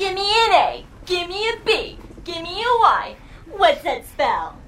Give me an A. Give me a B. Give me a Y. What's that spell?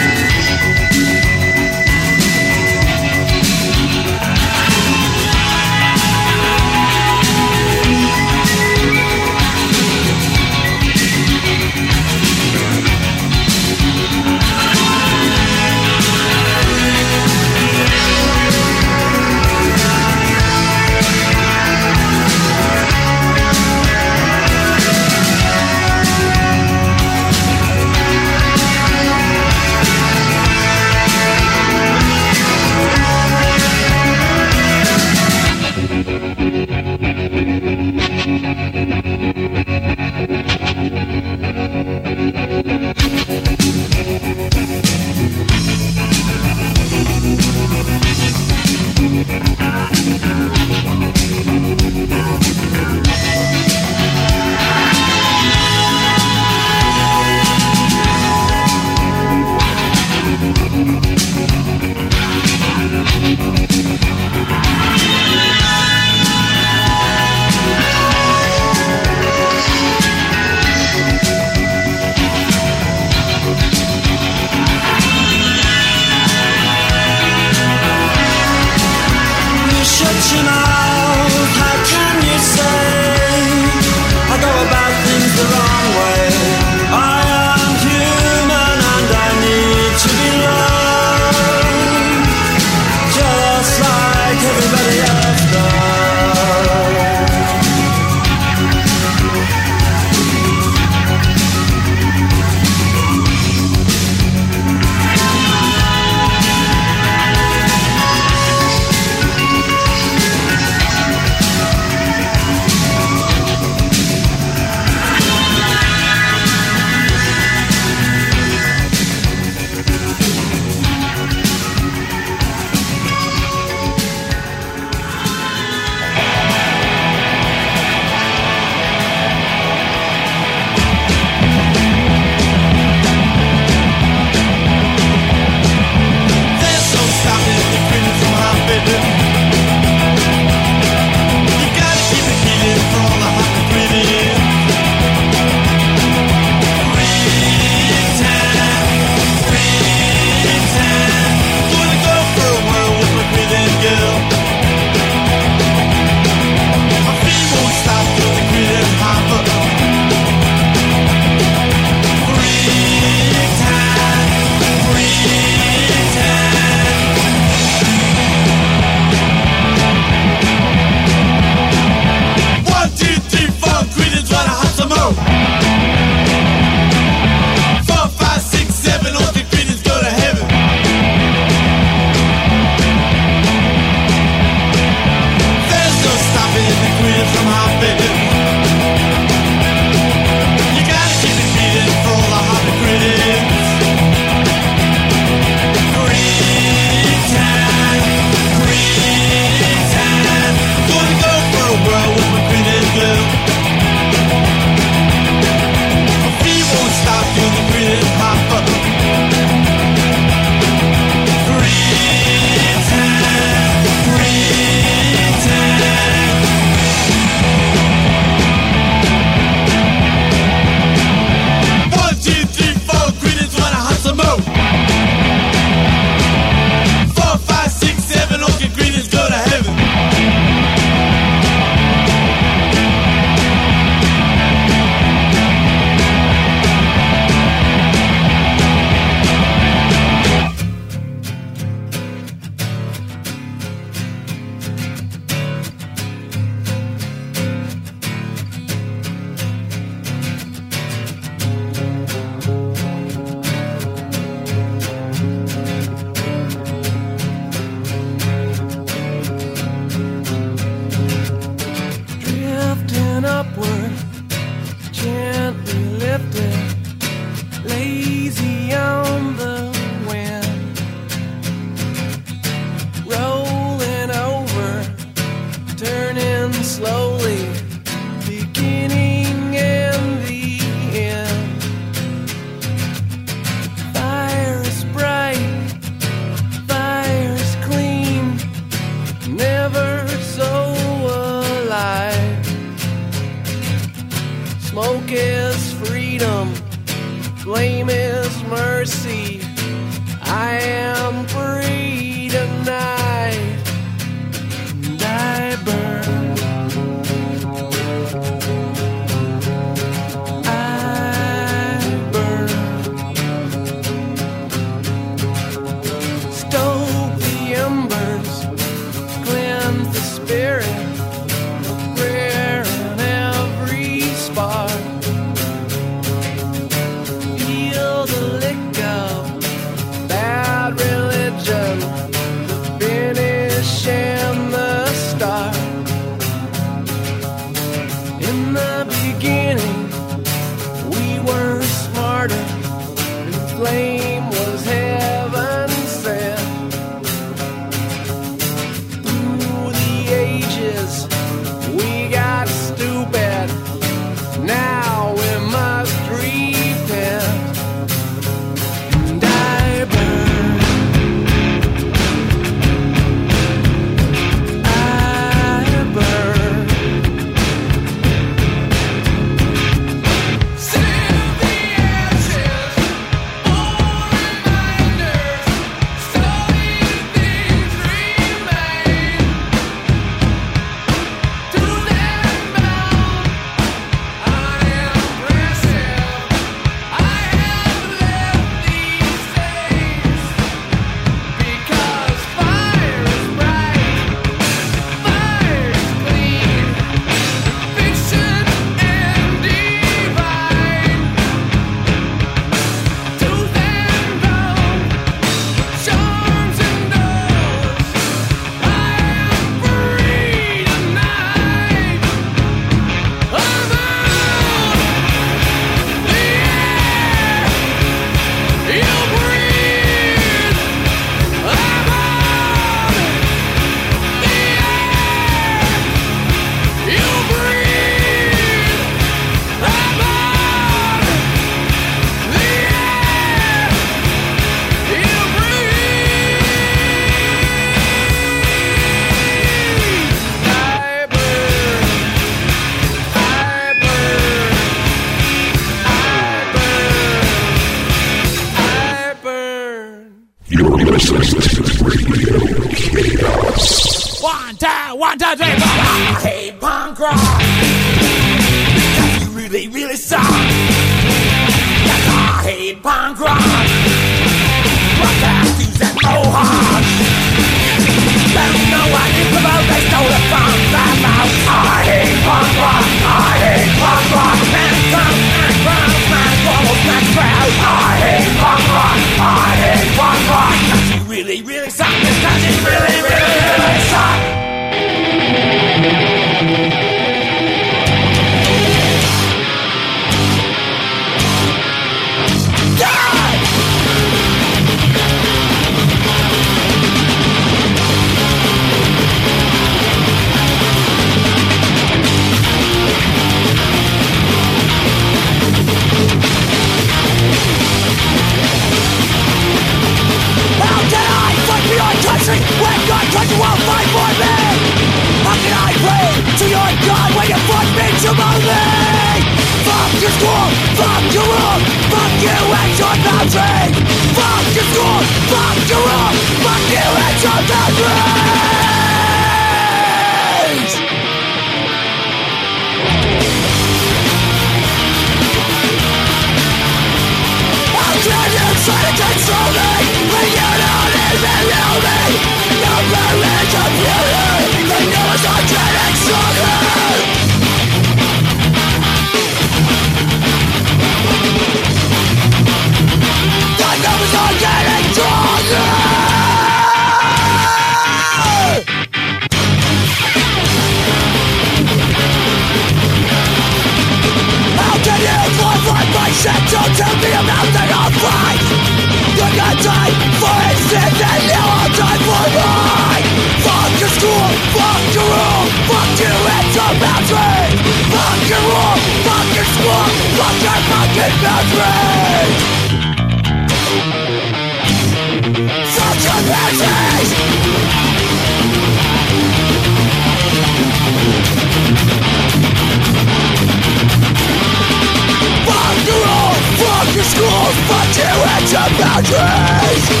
boundaries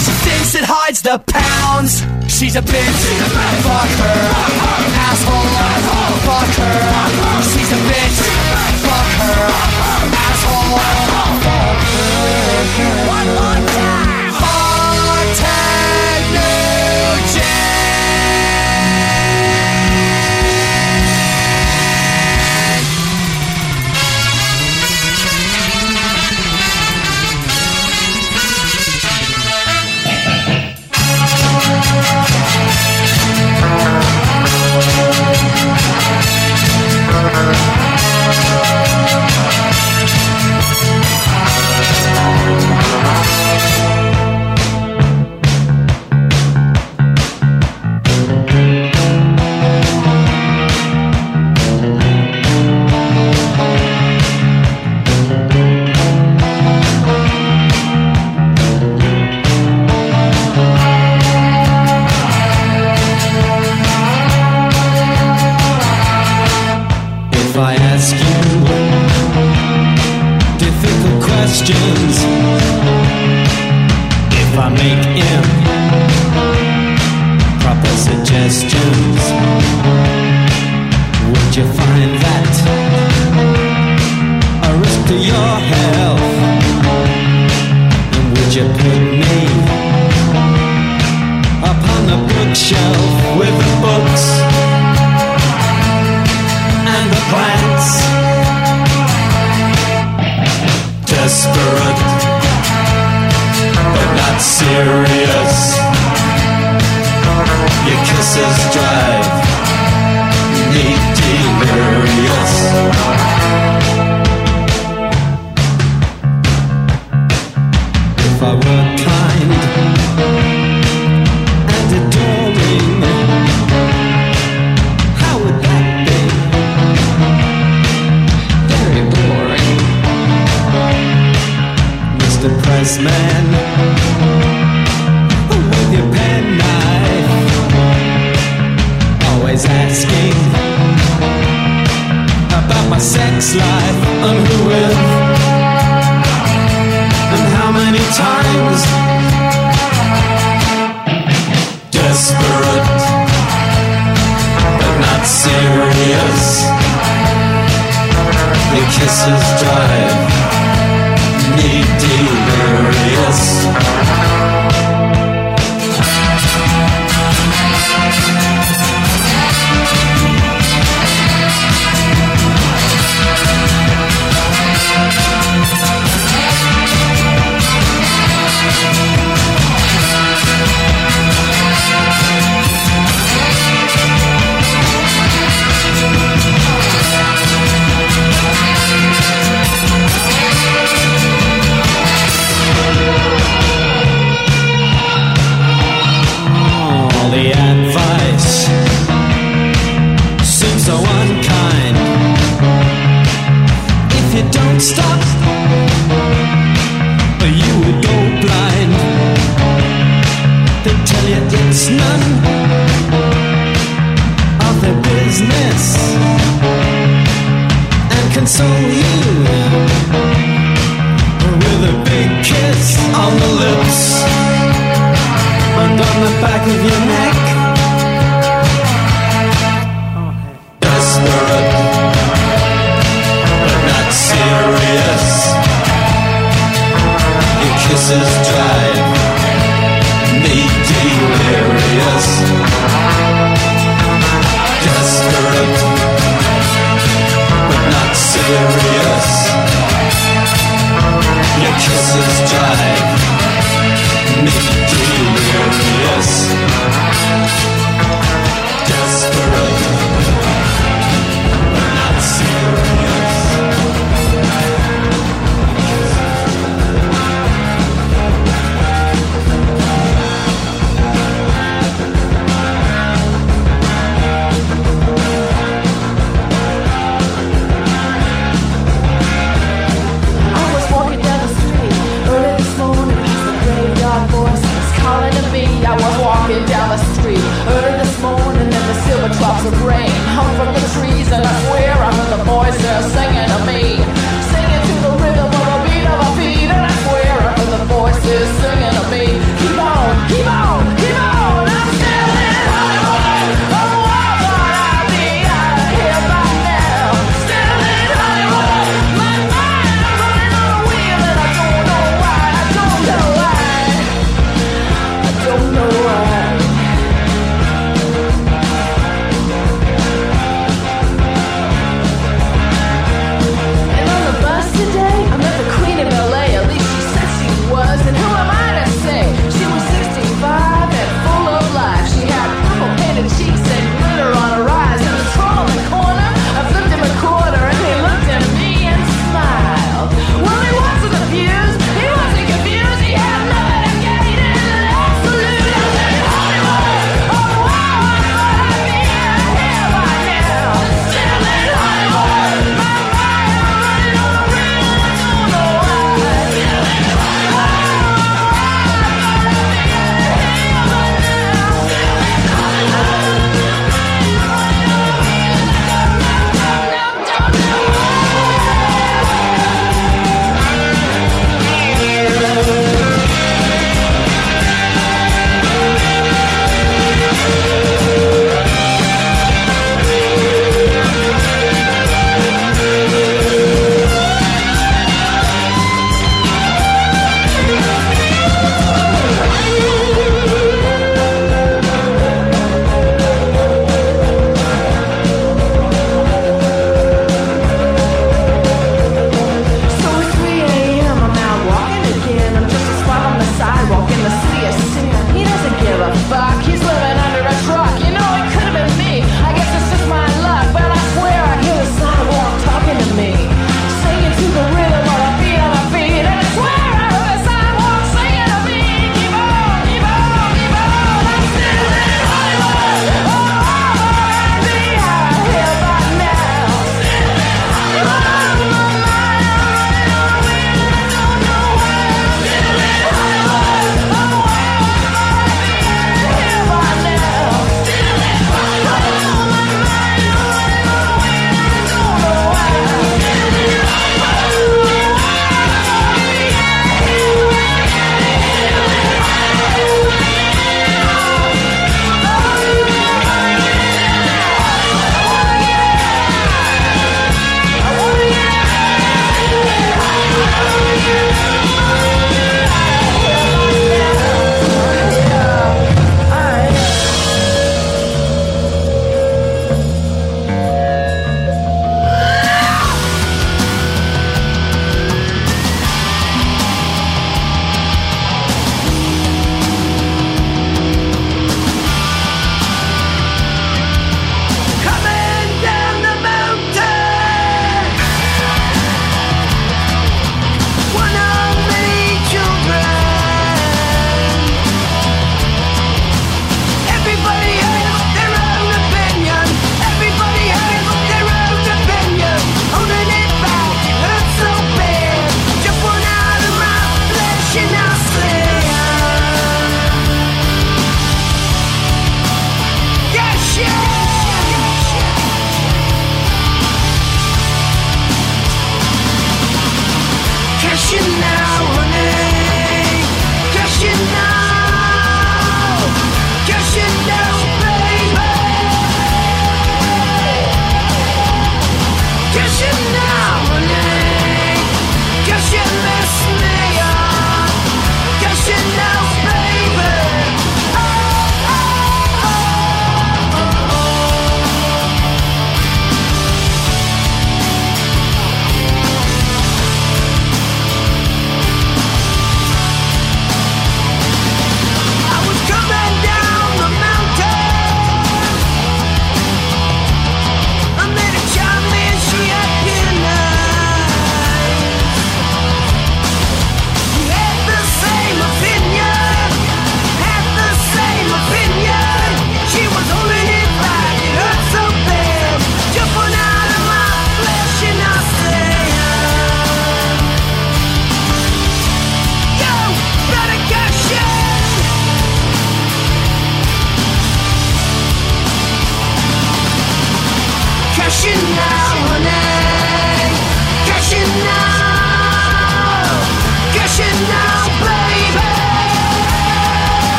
She thinks it hides the pounds. She's a bitch. She's a bitch. Fuck her. Asshole. Asshole. Fuck her. She's a bitch. Fuck her. Asshole. Fuck her. One more time. Thank to your health? And would you put me upon the bookshelf with the books and the plants? Desperate, but not serious.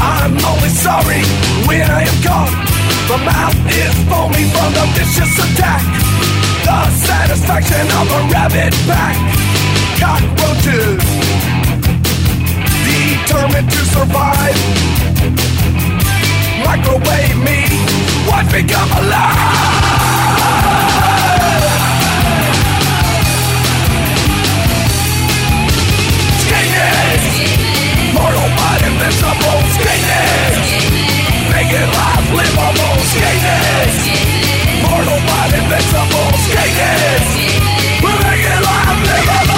I'm only sorry when I am gone. My mouth is foaming from the vicious attack. The satisfaction of a rabid pack. Determined to survive. Microwave me, what become alive? Mortal invincible Making life livable Mortal invincible We're making life livable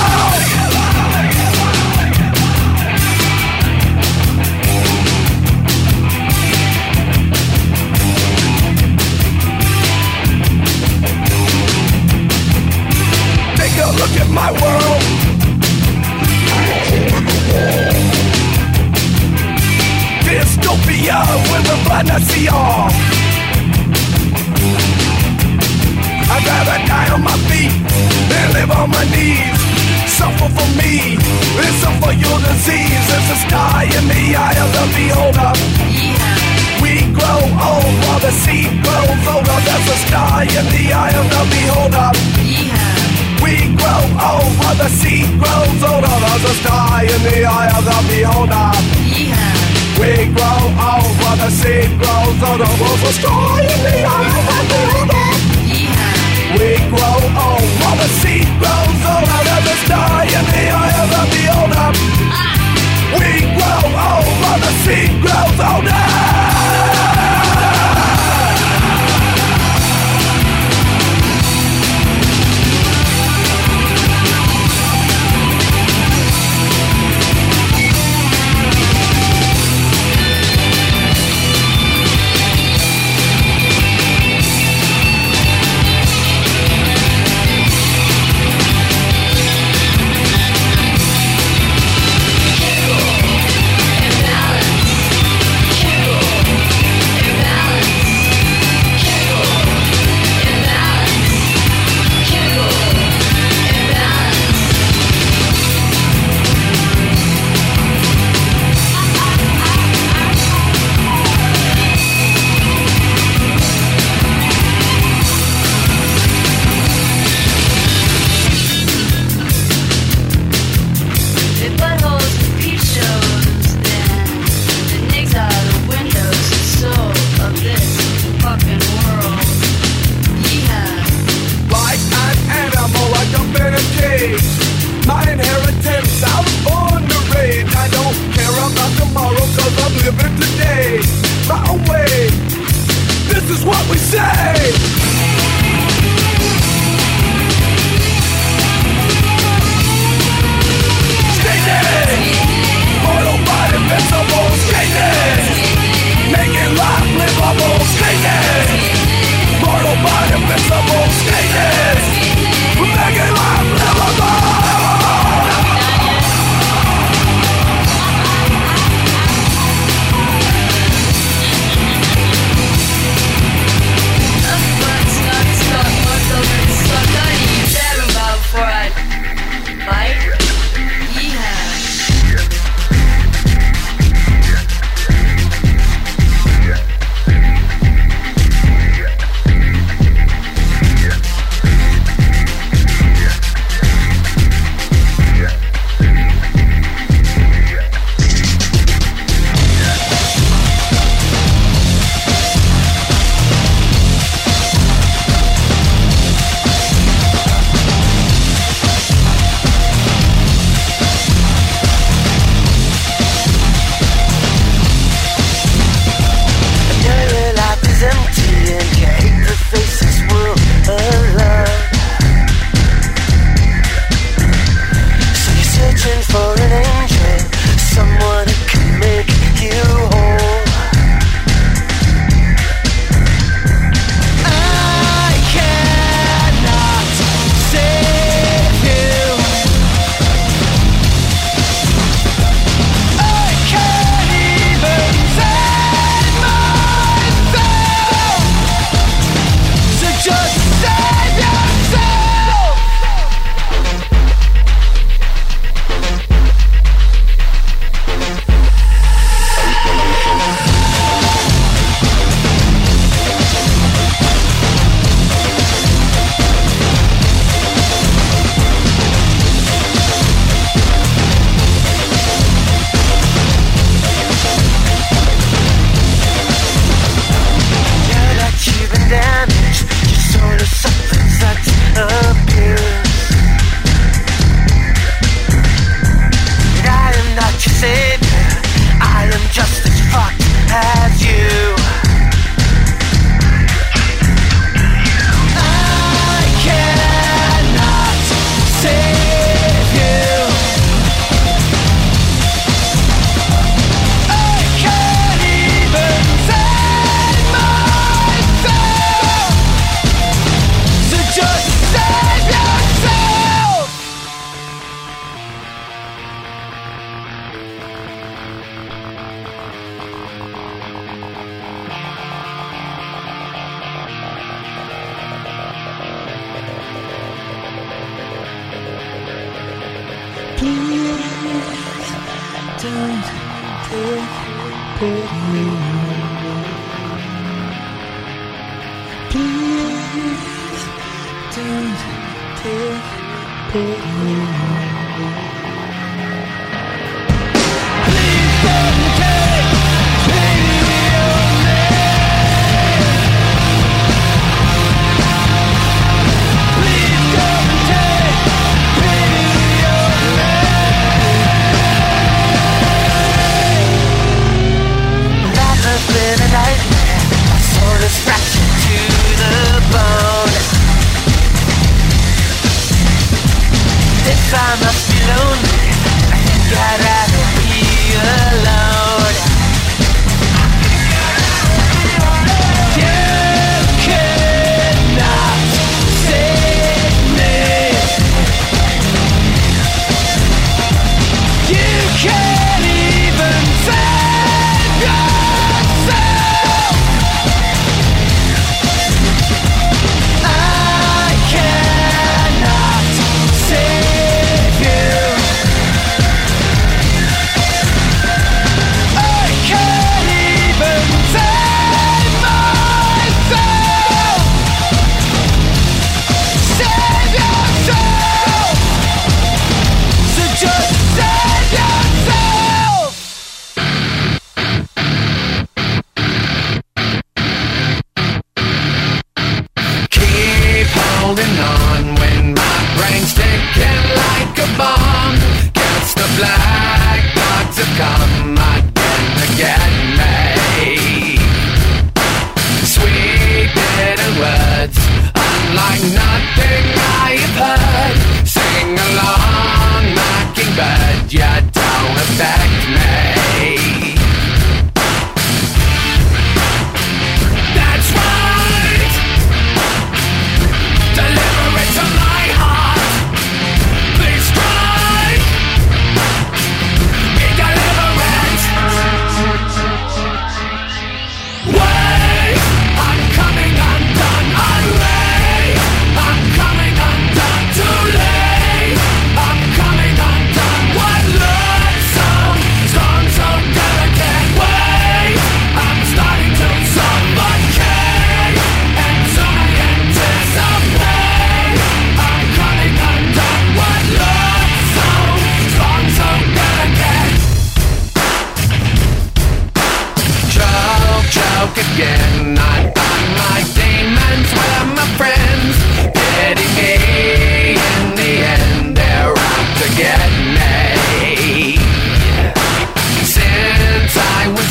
Take a look at my world. Dystopia with a fantasy on. I'd rather die on my feet than live on my knees. Suffer for me and suffer your disease. There's a star in the eye of the beholder. We grow old while the seed grows older. There's a star in the eye of the beholder we grow old older, the sea grows older, there's a star in the eye of the beholder. Yeah. We grow old older, the sea grows older, there's a star in the eye of the beholder. We grow old while the sea grows older, there's a star in the eye of the beholder. Ah. We grow old while the sea grows older.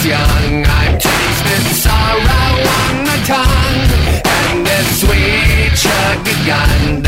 young, I taste the sorrow on my tongue and the sweet sugar gun.